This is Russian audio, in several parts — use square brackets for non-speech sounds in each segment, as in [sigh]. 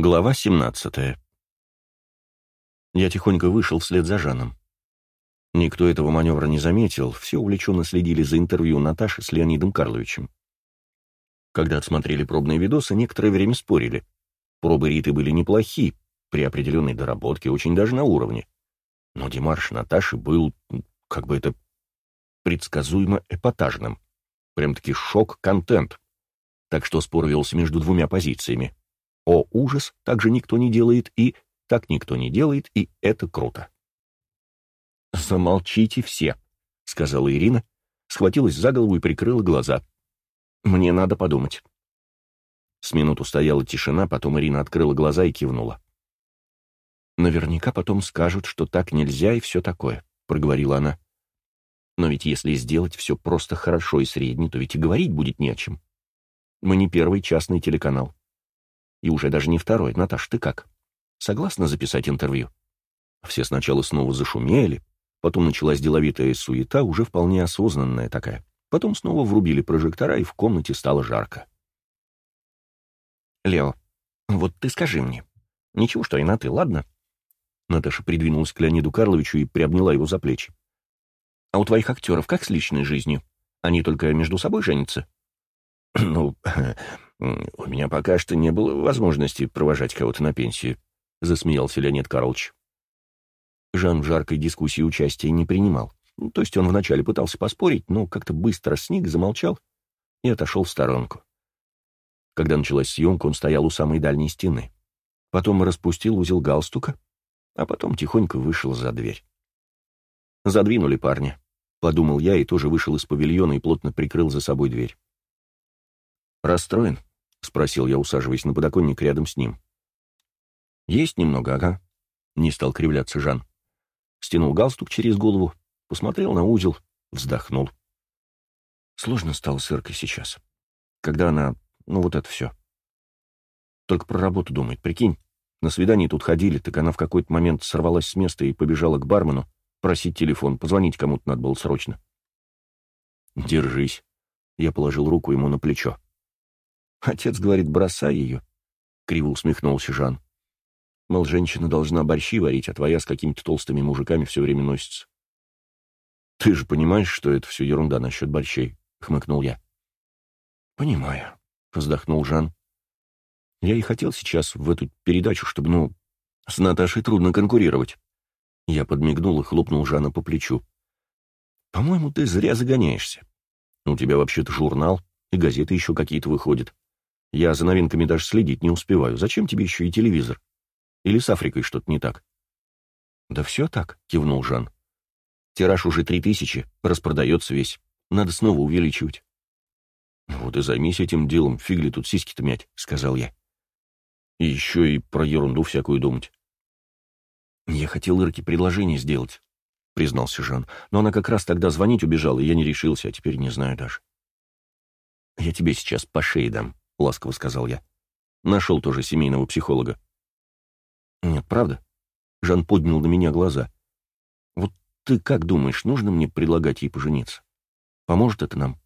Глава 17 Я тихонько вышел вслед за Жаном. Никто этого маневра не заметил, все увлеченно следили за интервью Наташи с Леонидом Карловичем. Когда отсмотрели пробные видосы, некоторое время спорили. Пробы Риты были неплохи, при определенной доработке, очень даже на уровне. Но Димарш Наташи был, как бы это, предсказуемо эпатажным. Прям-таки шок-контент. Так что спор велся между двумя позициями. О, ужас, так же никто не делает, и так никто не делает, и это круто. «Замолчите все», — сказала Ирина, схватилась за голову и прикрыла глаза. «Мне надо подумать». С минуту стояла тишина, потом Ирина открыла глаза и кивнула. «Наверняка потом скажут, что так нельзя и все такое», — проговорила она. «Но ведь если сделать все просто хорошо и средне, то ведь и говорить будет не о чем. Мы не первый частный телеканал. И уже даже не второй. Наташ, ты как? Согласна записать интервью? Все сначала снова зашумели, потом началась деловитая суета, уже вполне осознанная такая. Потом снова врубили прожектора, и в комнате стало жарко. «Лео, вот ты скажи мне. Ничего, что и на ты, ладно?» Наташа придвинулась к Леониду Карловичу и приобняла его за плечи. «А у твоих актеров как с личной жизнью? Они только между собой женятся?» [clears throat] «Ну, [clears throat] у меня пока что не было возможности провожать кого-то на пенсию», — засмеялся Леонид Карлович. Жан в жаркой дискуссии участия не принимал. То есть он вначале пытался поспорить, но как-то быстро сник, замолчал и отошел в сторонку. Когда началась съемка, он стоял у самой дальней стены. Потом распустил узел галстука, а потом тихонько вышел за дверь. «Задвинули парня», — подумал я и тоже вышел из павильона и плотно прикрыл за собой дверь. «Расстроен?» — спросил я, усаживаясь на подоконник рядом с ним. «Есть немного, ага», — не стал кривляться Жан. Стянул галстук через голову, посмотрел на узел, вздохнул. Сложно стало с Иркой сейчас. Когда она... Ну, вот это все. Только про работу думает, прикинь. На свидании тут ходили, так она в какой-то момент сорвалась с места и побежала к бармену просить телефон, позвонить кому-то надо было срочно. «Держись». Я положил руку ему на плечо. Отец говорит, бросай ее. Криво усмехнулся Жан. Мол, женщина должна борщи варить, а твоя с какими-то толстыми мужиками все время носится. Ты же понимаешь, что это все ерунда насчет борщей, хмыкнул я. Понимаю, вздохнул Жан. Я и хотел сейчас в эту передачу, чтобы, ну, с Наташей трудно конкурировать. Я подмигнул и хлопнул Жана по плечу. «По-моему, ты зря загоняешься. У тебя вообще-то журнал, и газеты еще какие-то выходят. Я за новинками даже следить не успеваю. Зачем тебе еще и телевизор? Или с Африкой что-то не так?» «Да все так», — кивнул Жан. «Тираж уже три тысячи, распродается весь. Надо снова увеличивать». «Вот и займись этим делом, фиг ли тут сиськи-то мять», — сказал я. «И еще и про ерунду всякую думать». «Я хотел Ирке предложение сделать», — признался Жан, «но она как раз тогда звонить убежала, и я не решился, а теперь не знаю даже». «Я тебе сейчас по шее дам», — ласково сказал я. Нашел тоже семейного психолога. Нет, правда? Жан поднял на меня глаза. Вот ты как думаешь, нужно мне предлагать ей пожениться? Поможет это нам?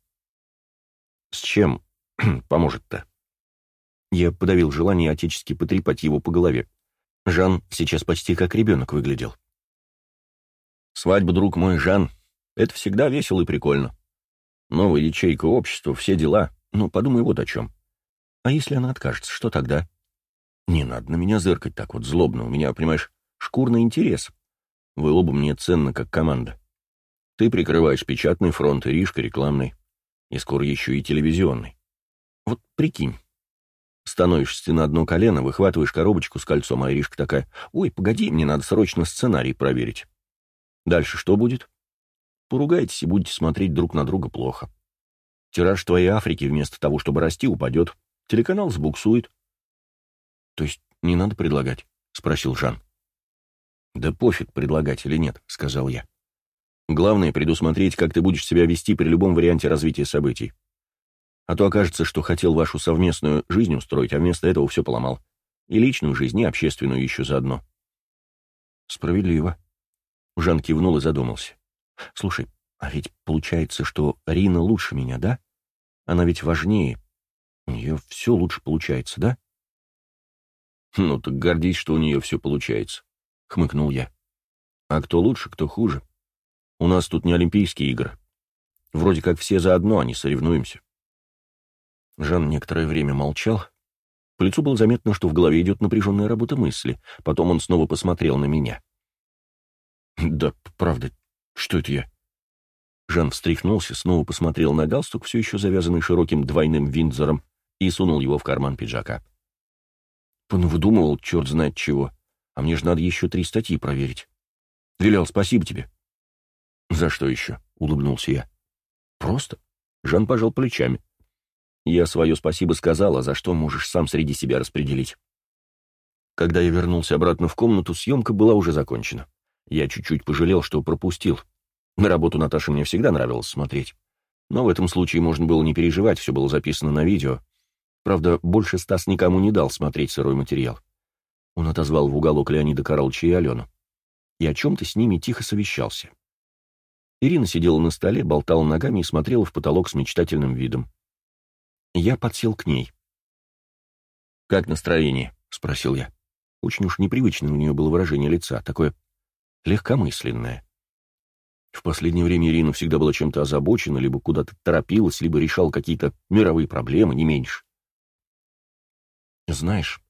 С чем [clears throat] поможет-то? Я подавил желание отечески потрепать его по голове. Жан сейчас почти как ребенок выглядел. Свадьба, друг мой, Жан, это всегда весело и прикольно. Новая ячейка общества, все дела. Ну, подумай вот о чем. А если она откажется, что тогда? Не надо на меня зыркать так вот злобно. У меня, понимаешь, шкурный интерес. Вы оба мне ценны как команда. Ты прикрываешь печатный фронт, Иришка рекламный. И скоро еще и телевизионный. Вот прикинь. Становишься на одно колено, выхватываешь коробочку с кольцом, а Иришка такая, «Ой, погоди, мне надо срочно сценарий проверить». Дальше что будет? Поругаетесь и будете смотреть друг на друга плохо. Тираж твоей Африки вместо того, чтобы расти, упадет. Телеканал сбуксует. — То есть не надо предлагать? — спросил Жан. — Да пофиг, предлагать или нет, — сказал я. Главное — предусмотреть, как ты будешь себя вести при любом варианте развития событий. А то окажется, что хотел вашу совместную жизнь устроить, а вместо этого все поломал. И личную жизнь, и общественную еще заодно. Справедливо. Жан кивнул и задумался. Слушай, а ведь получается, что Рина лучше меня, да? Она ведь важнее, у нее все лучше получается, да? «Ну так гордись, что у нее все получается», — хмыкнул я. «А кто лучше, кто хуже? У нас тут не Олимпийские игры. Вроде как все заодно, а не соревнуемся». Жан некоторое время молчал. По лицу было заметно, что в голове идет напряженная работа мысли. Потом он снова посмотрел на меня. «Да, правда, что это я?» Жан встряхнулся, снова посмотрел на галстук, все еще завязанный широким двойным виндзором, и сунул его в карман пиджака. Он выдумывал черт знает чего, а мне же надо еще три статьи проверить. Вилял, спасибо тебе. За что еще? — улыбнулся я. Просто. Жан пожал плечами. Я свое спасибо сказал, а за что можешь сам среди себя распределить. Когда я вернулся обратно в комнату, съемка была уже закончена. Я чуть-чуть пожалел, что пропустил. На работу Наташи мне всегда нравилось смотреть. Но в этом случае можно было не переживать, все было записано на видео. Правда, больше Стас никому не дал смотреть сырой материал. Он отозвал в уголок Леонида Карловича и Алену. И о чем-то с ними тихо совещался. Ирина сидела на столе, болтала ногами и смотрела в потолок с мечтательным видом. Я подсел к ней. «Как настроение?» — спросил я. Очень уж непривычное у нее было выражение лица, такое легкомысленное. В последнее время Ирина всегда была чем-то озабочена, либо куда-то торопилась, либо решала какие-то мировые проблемы, не меньше. «Знаешь,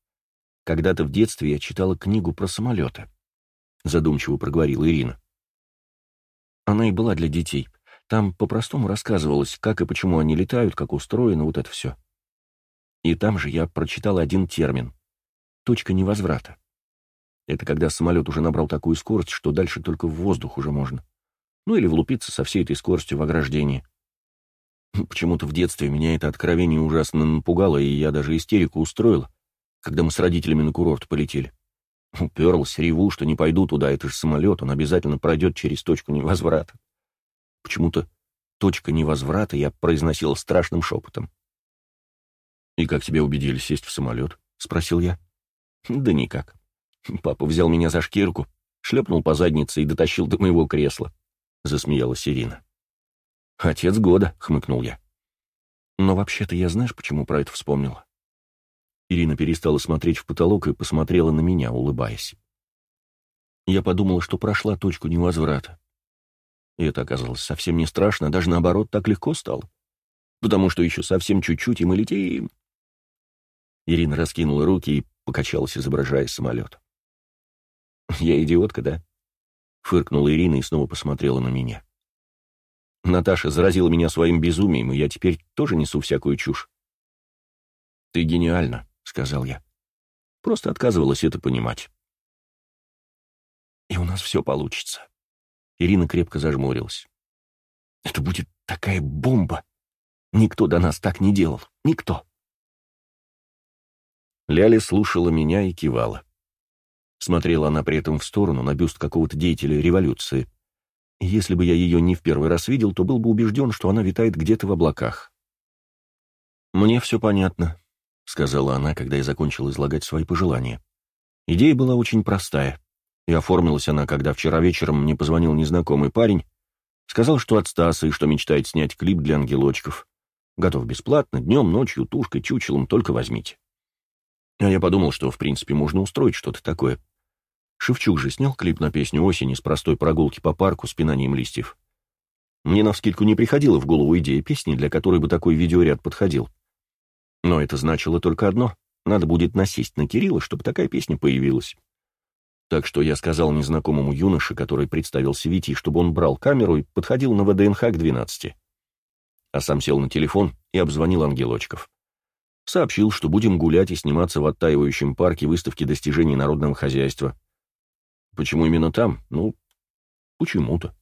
когда-то в детстве я читала книгу про самолеты», — задумчиво проговорила Ирина. Она и была для детей. Там по-простому рассказывалось, как и почему они летают, как устроено, вот это все. И там же я прочитала один термин — точка невозврата. Это когда самолет уже набрал такую скорость, что дальше только в воздух уже можно. Ну или влупиться со всей этой скоростью в ограждение. Почему-то в детстве меня это откровение ужасно напугало, и я даже истерику устроил, когда мы с родителями на курорт полетели. Уперлся, реву, что не пойду туда, это же самолет, он обязательно пройдет через точку невозврата. Почему-то точка невозврата я произносил страшным шепотом. «И как тебя убедили сесть в самолет?» — спросил я. «Да никак. Папа взял меня за шкирку, шлепнул по заднице и дотащил до моего кресла», — засмеялась Ирина. «Отец года», — хмыкнул я. «Но вообще-то я знаешь, почему про это вспомнила?» Ирина перестала смотреть в потолок и посмотрела на меня, улыбаясь. Я подумала, что прошла точку невозврата. И это оказалось совсем не страшно, даже наоборот, так легко стало. Потому что еще совсем чуть-чуть, и мы летим. Ирина раскинула руки и покачалась, изображая самолет. «Я идиотка, да?» — фыркнула Ирина и снова посмотрела на меня. Наташа заразила меня своим безумием, и я теперь тоже несу всякую чушь. «Ты гениальна», — сказал я. Просто отказывалась это понимать. «И у нас все получится». Ирина крепко зажмурилась. «Это будет такая бомба! Никто до нас так не делал. Никто!» Ляля слушала меня и кивала. Смотрела она при этом в сторону на бюст какого-то деятеля революции — если бы я ее не в первый раз видел, то был бы убежден, что она витает где-то в облаках. «Мне все понятно», — сказала она, когда я закончил излагать свои пожелания. Идея была очень простая, и оформилась она, когда вчера вечером мне позвонил незнакомый парень, сказал, что от Стаса и что мечтает снять клип для ангелочков. Готов бесплатно, днем, ночью, тушкой, чучелом, только возьмите. А я подумал, что, в принципе, можно устроить что-то такое — Шевчук же снял клип на песню «Осень» с простой прогулки по парку с пинанием листьев. Мне навскидку не приходила в голову идея песни, для которой бы такой видеоряд подходил. Но это значило только одно — надо будет насесть на Кирилла, чтобы такая песня появилась. Так что я сказал незнакомому юноше, который представился Вити, чтобы он брал камеру и подходил на ВДНХ к 12. А сам сел на телефон и обзвонил ангелочков. Сообщил, что будем гулять и сниматься в оттаивающем парке выставки достижений народного хозяйства — Почему именно там? Ну, почему-то.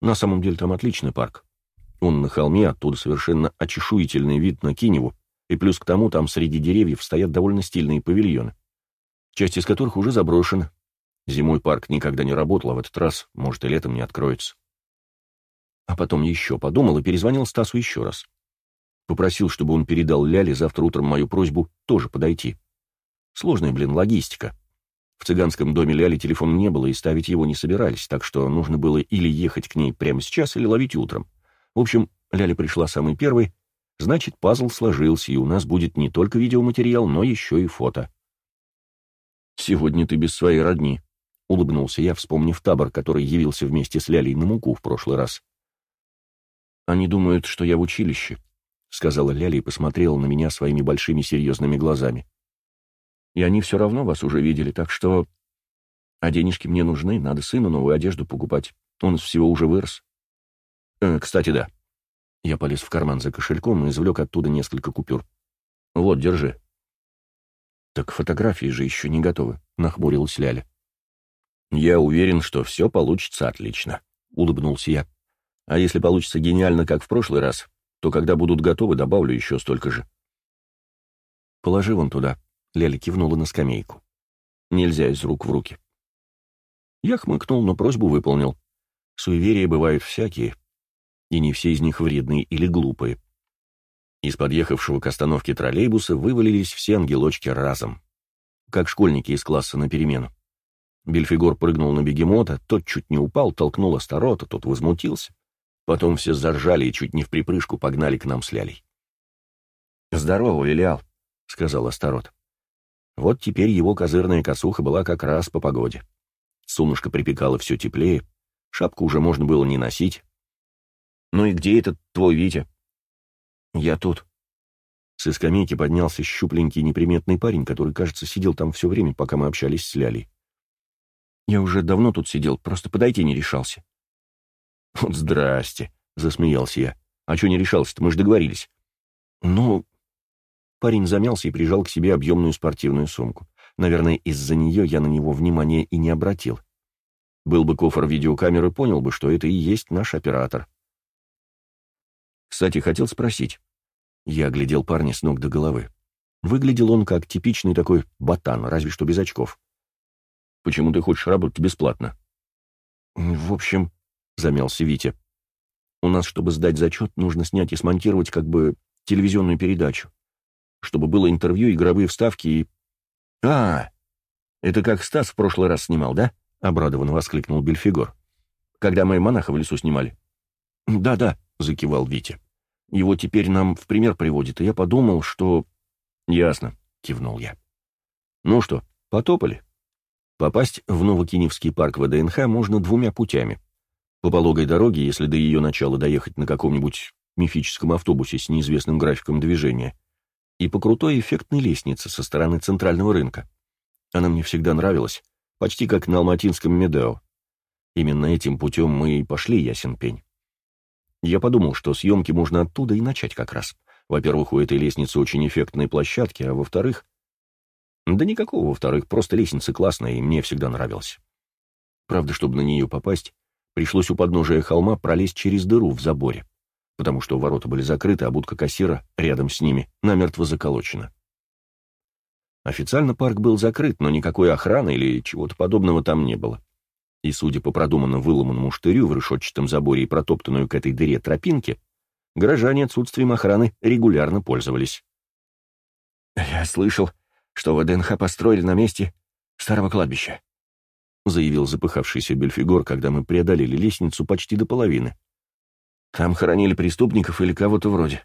На самом деле там отличный парк. Он на холме, оттуда совершенно очешуительный вид на Киневу, и плюс к тому там среди деревьев стоят довольно стильные павильоны, часть из которых уже заброшена. Зимой парк никогда не работал, а в этот раз, может, и летом не откроется. А потом еще подумал и перезвонил Стасу еще раз. Попросил, чтобы он передал Ляле завтра утром мою просьбу тоже подойти. Сложная, блин, логистика. В цыганском доме Ляли телефон не было, и ставить его не собирались, так что нужно было или ехать к ней прямо сейчас, или ловить утром. В общем, Ляля пришла самой первой, значит, пазл сложился, и у нас будет не только видеоматериал, но еще и фото. «Сегодня ты без своей родни», — улыбнулся я, вспомнив табор, который явился вместе с Лялей на муку в прошлый раз. «Они думают, что я в училище», — сказала Ляля и посмотрела на меня своими большими серьезными глазами. «И они все равно вас уже видели, так что... А денежки мне нужны, надо сыну новую одежду покупать. Он всего уже вырос». Э, «Кстати, да». Я полез в карман за кошельком и извлек оттуда несколько купюр. «Вот, держи». «Так фотографии же еще не готовы», — нахмурилась Ляля. «Я уверен, что все получится отлично», — улыбнулся я. «А если получится гениально, как в прошлый раз, то когда будут готовы, добавлю еще столько же». «Положи вон туда», — Ляля кивнула на скамейку. «Нельзя из рук в руки». Я хмыкнул, но просьбу выполнил. Суеверия бывают всякие, и не все из них вредные или глупые. Из подъехавшего к остановке троллейбуса вывалились все ангелочки разом, как школьники из класса на перемену. Бельфигор прыгнул на бегемота, тот чуть не упал, толкнул Астарота, тот возмутился. Потом все заржали и чуть не в припрыжку погнали к нам с Лялей. «Здорово, Вилиал», — сказал Астарот. Вот теперь его козырная косуха была как раз по погоде. Солнышко припекало все теплее, шапку уже можно было не носить. «Ну и где этот твой Витя?» «Я тут». С скамейки поднялся щупленький неприметный парень, который, кажется, сидел там все время, пока мы общались с Лялей. «Я уже давно тут сидел, просто подойти не решался». «Вот здрасте», — засмеялся я. «А что не решался-то? Мы же договорились». «Ну...» Парень замялся и прижал к себе объемную спортивную сумку. Наверное, из-за нее я на него внимания и не обратил. Был бы кофр видеокамеры, понял бы, что это и есть наш оператор. Кстати, хотел спросить. Я оглядел парня с ног до головы. Выглядел он как типичный такой ботан, разве что без очков. «Почему ты хочешь работать бесплатно?» «В общем», — замялся Витя, — «у нас, чтобы сдать зачет, нужно снять и смонтировать как бы телевизионную передачу, чтобы было интервью, игровые вставки и...» «А, это как Стас в прошлый раз снимал, да?» — обрадованно воскликнул Бельфигор. «Когда мы монаха в лесу снимали». «Да-да», — закивал Витя. «Его теперь нам в пример приводит, и я подумал, что...» «Ясно», — кивнул я. «Ну что, потопали?» Попасть в Новокиневский парк ВДНХ можно двумя путями. По пологой дороге, если до ее начала доехать на каком-нибудь мифическом автобусе с неизвестным графиком движения, и по крутой эффектной лестнице со стороны центрального рынка. Она мне всегда нравилась, почти как на Алматинском Медео. Именно этим путем мы и пошли, ясен пень. Я подумал, что съемки можно оттуда и начать как раз. Во-первых, у этой лестницы очень эффектные площадки, а во-вторых... Да никакого во-вторых, просто лестница классная, и мне всегда нравилась. Правда, чтобы на нее попасть, пришлось у подножия холма пролезть через дыру в заборе, потому что ворота были закрыты, а будка кассира рядом с ними намертво заколочена. Официально парк был закрыт, но никакой охраны или чего-то подобного там не было и, судя по продуманно выломанному штырю в решетчатом заборе и протоптанную к этой дыре тропинке, горожане отсутствием охраны регулярно пользовались. «Я слышал, что ВДНХ построили на месте старого кладбища», заявил запыхавшийся Бельфигор, когда мы преодолели лестницу почти до половины. «Там хоронили преступников или кого-то вроде.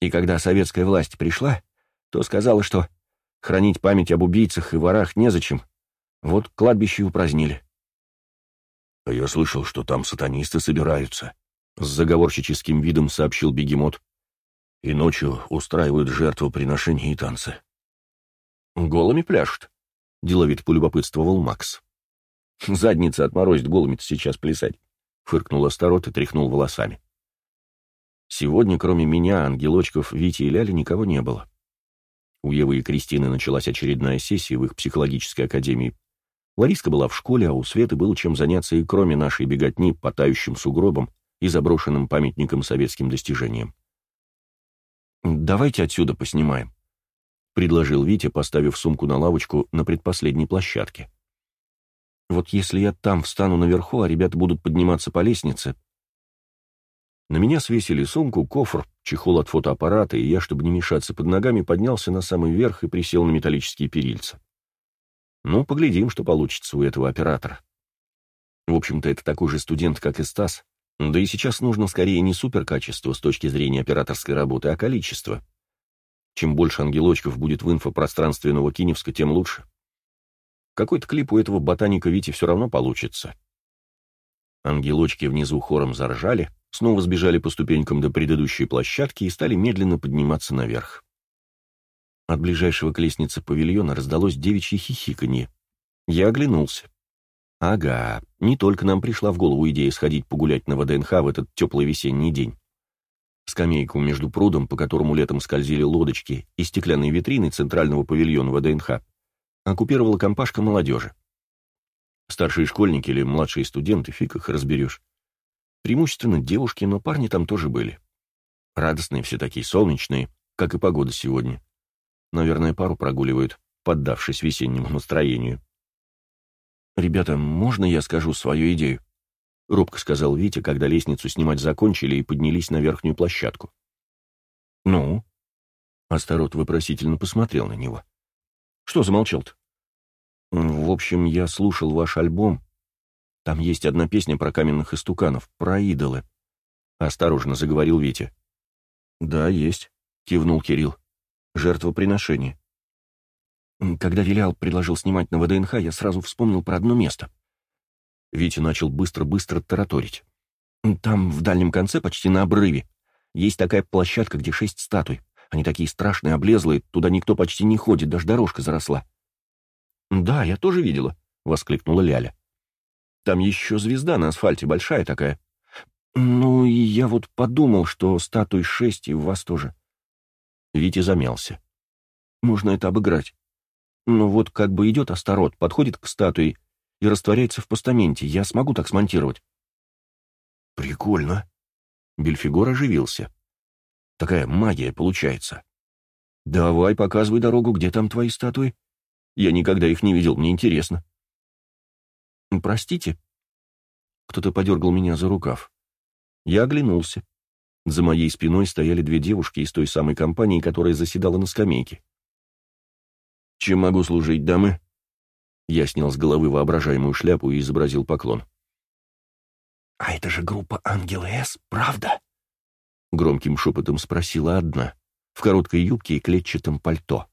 И когда советская власть пришла, то сказала, что хранить память об убийцах и ворах незачем. Вот кладбище упразднили. «А я слышал, что там сатанисты собираются», — с заговорщическим видом сообщил бегемот. «И ночью устраивают жертвоприношения и танцы». «Голыми пляшут», — деловито полюбопытствовал Макс. «Задница отморозит голыми-то сейчас плясать», — фыркнул Астарот и тряхнул волосами. Сегодня, кроме меня, ангелочков Вити и Ляли никого не было. У Евы и Кристины началась очередная сессия в их психологической академии Лариска была в школе, а у Светы было чем заняться и кроме нашей беготни по тающим сугробам и заброшенным памятникам советским достижениям. «Давайте отсюда поснимаем», — предложил Витя, поставив сумку на лавочку на предпоследней площадке. «Вот если я там встану наверху, а ребята будут подниматься по лестнице...» На меня свесили сумку, кофр, чехол от фотоаппарата, и я, чтобы не мешаться под ногами, поднялся на самый верх и присел на металлические перильца. Ну, поглядим, что получится у этого оператора. В общем-то, это такой же студент, как и Стас. Да и сейчас нужно скорее не суперкачество с точки зрения операторской работы, а количество. Чем больше ангелочков будет в инфопространстве Новокиневска, тем лучше. Какой-то клип у этого ботаника Вити все равно получится. Ангелочки внизу хором заржали, снова сбежали по ступенькам до предыдущей площадки и стали медленно подниматься наверх. От ближайшего к лестнице павильона раздалось девичье хихиканье. Я оглянулся. Ага, не только нам пришла в голову идея сходить погулять на ВДНХ в этот теплый весенний день. Скамейку между прудом, по которому летом скользили лодочки, и стеклянной витриной центрального павильона ВДНХ, оккупировала компашка молодежи. Старшие школьники или младшие студенты, фиг их разберешь. Преимущественно девушки, но парни там тоже были. Радостные все такие, солнечные, как и погода сегодня. Наверное, пару прогуливают, поддавшись весеннему настроению. «Ребята, можно я скажу свою идею?» — робко сказал Витя, когда лестницу снимать закончили и поднялись на верхнюю площадку. «Ну?» — Астарот вопросительно посмотрел на него. «Что замолчал-то?» «В общем, я слушал ваш альбом. Там есть одна песня про каменных истуканов, про идолы». Осторожно заговорил Витя. «Да, есть», — кивнул Кирилл жертвоприношение. Когда Вилял предложил снимать на ВДНХ, я сразу вспомнил про одно место. Витя начал быстро-быстро тараторить. Там, в дальнем конце, почти на обрыве, есть такая площадка, где шесть статуй. Они такие страшные, облезлые, туда никто почти не ходит, даже дорожка заросла. «Да, я тоже видела», — воскликнула Ляля. «Там еще звезда на асфальте, большая такая. Ну, и я вот подумал, что статуй шесть и у вас тоже. Витя замялся. «Можно это обыграть. Но вот как бы идет Астарот, подходит к статуе и растворяется в постаменте. Я смогу так смонтировать». «Прикольно». Бельфигор оживился. «Такая магия получается. Давай, показывай дорогу, где там твои статуи. Я никогда их не видел, мне интересно». «Простите?» Кто-то подергал меня за рукав. Я оглянулся. За моей спиной стояли две девушки из той самой компании, которая заседала на скамейке. «Чем могу служить, дамы?» Я снял с головы воображаемую шляпу и изобразил поклон. «А это же группа «Ангелы С», правда?» Громким шепотом спросила одна, в короткой юбке и клетчатом пальто.